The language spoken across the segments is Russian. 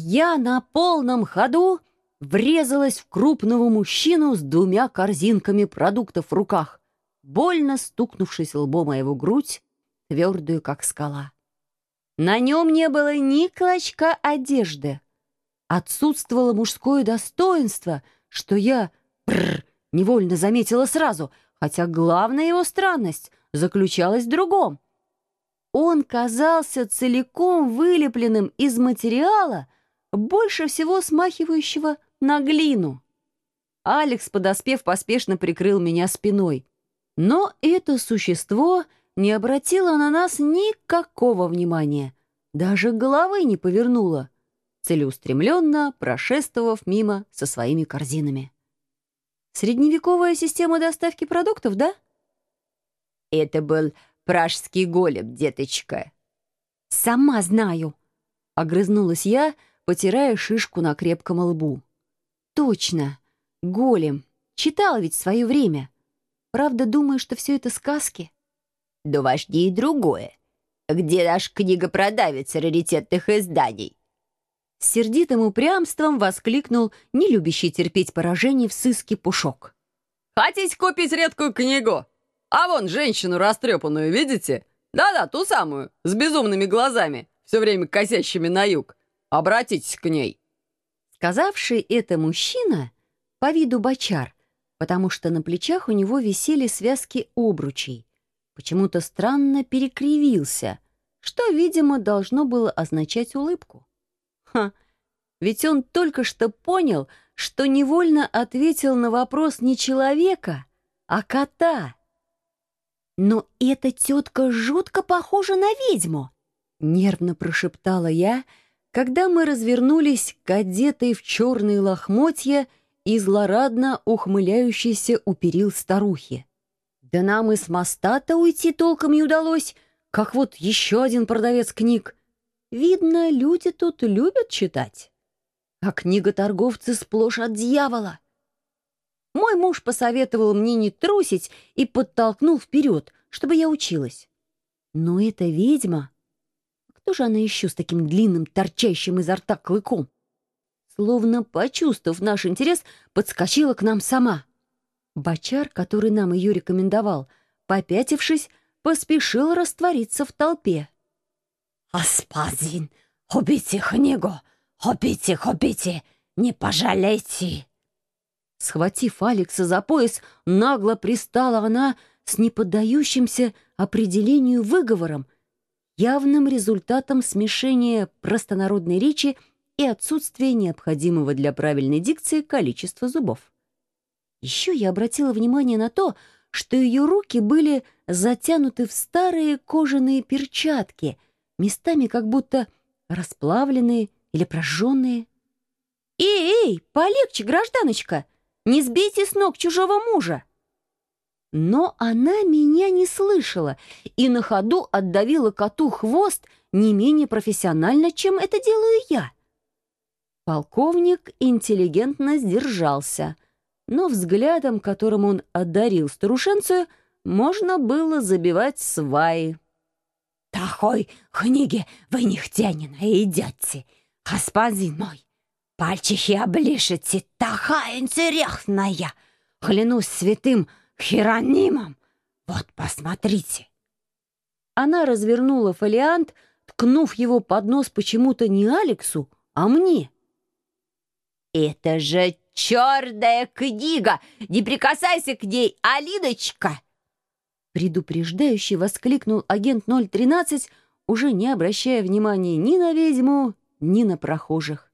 Я на полном ходу врезалась в крупного мужчину с двумя корзинками продуктов в руках, больно стукнувшись лбом о его грудь, твердую, как скала. На нем не было ни клочка одежды. Отсутствовало мужское достоинство, что я бррр, невольно заметила сразу, хотя главная его странность заключалась в другом. Он казался целиком вылепленным из материала, больше всего смахивающего на глину. Алекс, подоспев, поспешно прикрыл меня спиной. Но это существо не обратило на нас никакого внимания, даже головы не повернуло, целеустремленно прошествовав мимо со своими корзинами. Средневековая система доставки продуктов, да? Это был пражский голем, деточка. Сама знаю, огрызнулась я, потирая шишку на крепком лбу. Точно, голем. Читал ведь в свое время. Правда, думаю, что все это сказки. Да важнее и другое. Где наш книгопродавец раритетных изданий? С сердитым упрямством воскликнул нелюбящий терпеть поражение в сыске Пушок. «Хотите купить редкую книгу? А вон женщину растрепанную, видите? Да-да, ту самую, с безумными глазами, все время косящими на юг. Обратитесь к ней». Сказавший это мужчина, по виду бочар, потому что на плечах у него висели связки обручей, почему-то странно перекривился, что, видимо, должно было означать улыбку. Ха, ведь он только что понял, что невольно ответил на вопрос не человека, а кота. «Но эта тетка жутко похожа на ведьму!» — нервно прошептала я, когда мы развернулись к одетой в черные лохмотья и злорадно ухмыляющейся у перил старухи. Да нам и с моста-то уйти толком не удалось, как вот еще один продавец книг. Видно, люди тут любят читать. А книготорговцы сплошь от дьявола. Мой муж посоветовал мне не трусить и подтолкнул вперед, чтобы я училась. Но эта ведьма... Кто же она еще с таким длинным, торчащим изо рта клыком? Словно почувствовав наш интерес, подскочила к нам сама. Бочар, который нам ее рекомендовал, попятившись, поспешил раствориться в толпе. «Господин, убейте книгу! Убейте, убейте! Не пожалейте!» Схватив Алекса за пояс, нагло пристала она с неподдающимся определению выговором, явным результатом смешения простонародной речи и отсутствия необходимого для правильной дикции количества зубов. Еще я обратила внимание на то, что ее руки были затянуты в старые кожаные перчатки — местами как будто расплавленные или прожженные. «Эй, эй, полегче, гражданочка! Не сбейте с ног чужого мужа!» Но она меня не слышала и на ходу отдавила коту хвост не менее профессионально, чем это делаю я. Полковник интеллигентно сдержался, но взглядом, которым он одарил старушенцию, можно было забивать сваи. Такой книги вы нигде не найдете, господин мой. Пальчики облишите, такая интересная. Клянусь святым Херонимом. Вот посмотрите. Она развернула фолиант, ткнув его под нос почему-то не Алексу, а мне. «Это же черная книга! Не прикасайся к ней, Алиночка!» предупреждающе воскликнул агент 013, уже не обращая внимания ни на ведьму, ни на прохожих.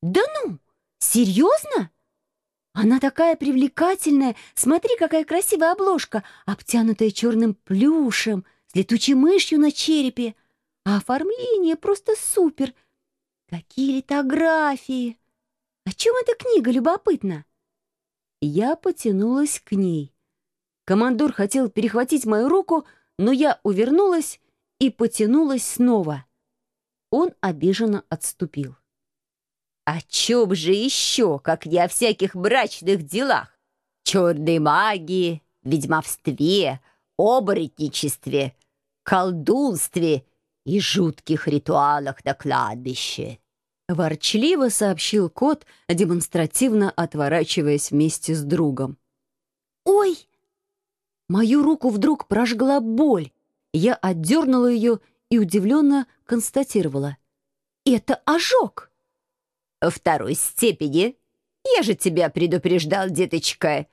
«Да ну! Серьезно? Она такая привлекательная! Смотри, какая красивая обложка, обтянутая черным плюшем, с летучей мышью на черепе. А оформление просто супер! Какие литографии! О чем эта книга, любопытно?» Я потянулась к ней. Командор хотел перехватить мою руку, но я увернулась и потянулась снова. Он обиженно отступил. «О чем же еще, как не о всяких брачных делах? Черной магии, ведьмовстве, оборотничестве, колдунстве и жутких ритуалах на кладбище». Ворчливо сообщил кот, демонстративно отворачиваясь вместе с другом. «Ой!» Мою руку вдруг прожгла боль. Я отдернула ее и удивленно констатировала. «Это ожог!» «Второй степени. Я же тебя предупреждал, деточка!»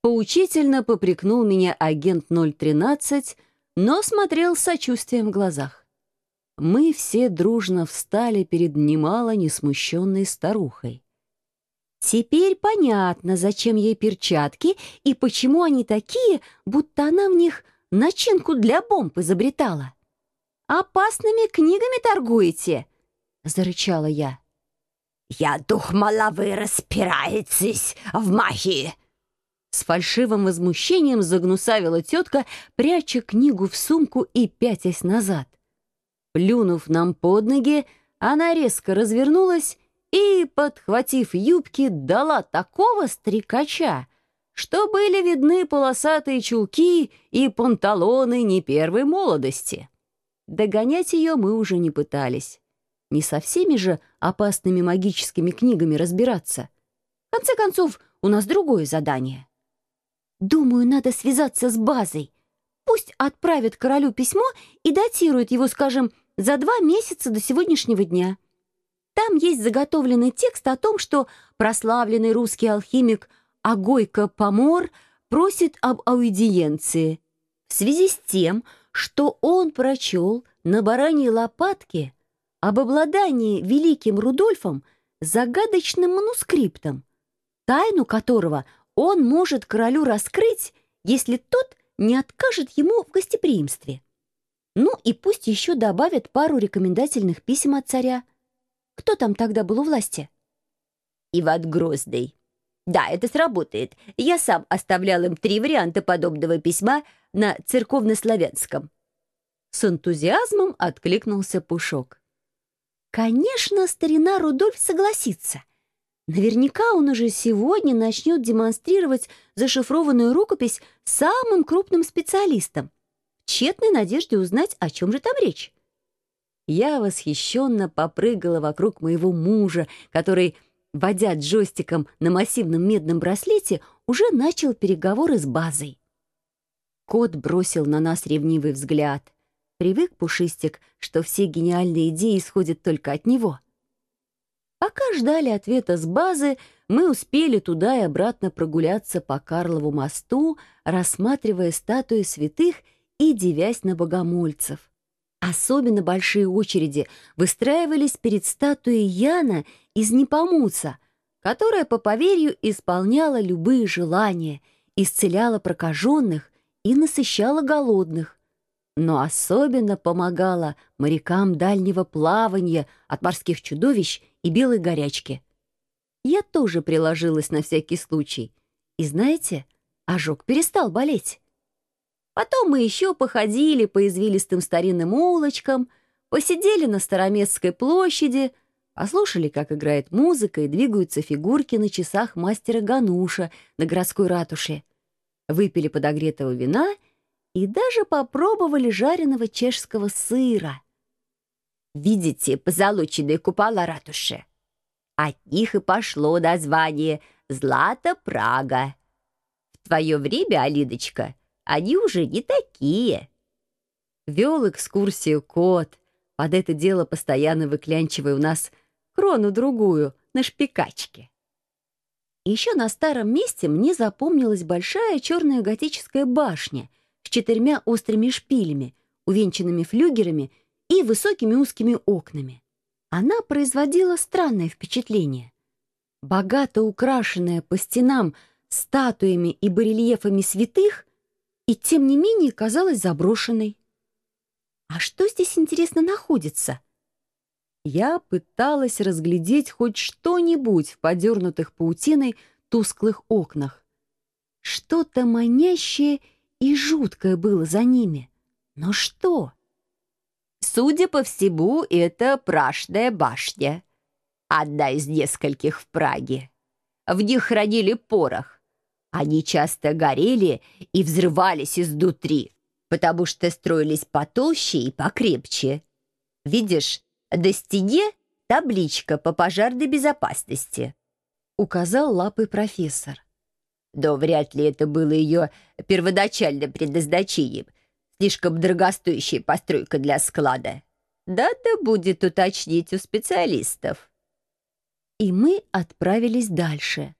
Поучительно попрекнул меня агент 013, но смотрел с сочувствием в глазах. Мы все дружно встали перед немало несмущенной старухой. Теперь понятно, зачем ей перчатки и почему они такие, будто она в них начинку для бомб изобретала. «Опасными книгами торгуете?» — зарычала я. «Я думала, вы распираетесь в магии!» С фальшивым возмущением загнусавила тетка, пряча книгу в сумку и пятясь назад. Плюнув нам под ноги, она резко развернулась и, подхватив юбки, дала такого стрекача, что были видны полосатые чулки и панталоны не первой молодости. Догонять ее мы уже не пытались. Не со всеми же опасными магическими книгами разбираться. В конце концов, у нас другое задание. Думаю, надо связаться с базой. Пусть отправят королю письмо и датируют его, скажем, за два месяца до сегодняшнего дня. Там есть заготовленный текст о том, что прославленный русский алхимик Агойко Помор просит об аудиенции в связи с тем, что он прочел на бараньей лопатке об обладании великим Рудольфом загадочным манускриптом, тайну которого он может королю раскрыть, если тот не откажет ему в гостеприимстве. Ну и пусть еще добавят пару рекомендательных писем от царя. Кто там тогда был у власти? Иван Грозный. Да, это сработает. Я сам оставлял им три варианта подобного письма на церковнославянском. С энтузиазмом откликнулся Пушок. Конечно, старина Рудольф согласится. Наверняка он уже сегодня начнет демонстрировать зашифрованную рукопись самым крупным специалистам, в тщетной надежде узнать, о чем же там речь. Я восхищенно попрыгала вокруг моего мужа, который, водя джойстиком на массивном медном браслете, уже начал переговоры с базой. Кот бросил на нас ревнивый взгляд. Привык Пушистик, что все гениальные идеи исходят только от него — Пока ждали ответа с базы, мы успели туда и обратно прогуляться по Карлову мосту, рассматривая статуи святых и девясь на богомольцев. Особенно большие очереди выстраивались перед статуей Яна из Непомуца, которая, по поверью, исполняла любые желания, исцеляла прокаженных и насыщала голодных но особенно помогала морякам дальнего плавания от морских чудовищ и белой горячки. Я тоже приложилась на всякий случай. И знаете, ожог перестал болеть. Потом мы еще походили по извилистым старинным улочкам, посидели на Староместской площади, послушали, как играет музыка и двигаются фигурки на часах мастера Гануша на городской ратуше, выпили подогретого вина — и даже попробовали жареного чешского сыра. Видите позолоченные купола ратуши? От них и пошло название «Злата Прага». В твое время, Алидочка, они уже не такие. Вел экскурсию кот, под это дело постоянно выклянчивая у нас крону-другую на шпикачке. Еще на старом месте мне запомнилась большая черная готическая башня с четырьмя острыми шпилями, увенчанными флюгерами и высокими узкими окнами. Она производила странное впечатление. Богато украшенная по стенам статуями и барельефами святых, и тем не менее казалась заброшенной. А что здесь, интересно, находится? Я пыталась разглядеть хоть что-нибудь в подернутых паутиной тусклых окнах. Что-то манящее и жуткое было за ними. Но что? Судя по всему, это Прашная башня. Одна из нескольких в Праге. В них хранили порох. Они часто горели и взрывались изнутри, потому что строились потолще и покрепче. Видишь, до стене табличка по пожарной безопасности», — указал лапой профессор. «Но вряд ли это было ее первоначальным предназначением. Слишком дорогостоящая постройка для склада. Надо будет уточнить у специалистов». И мы отправились дальше.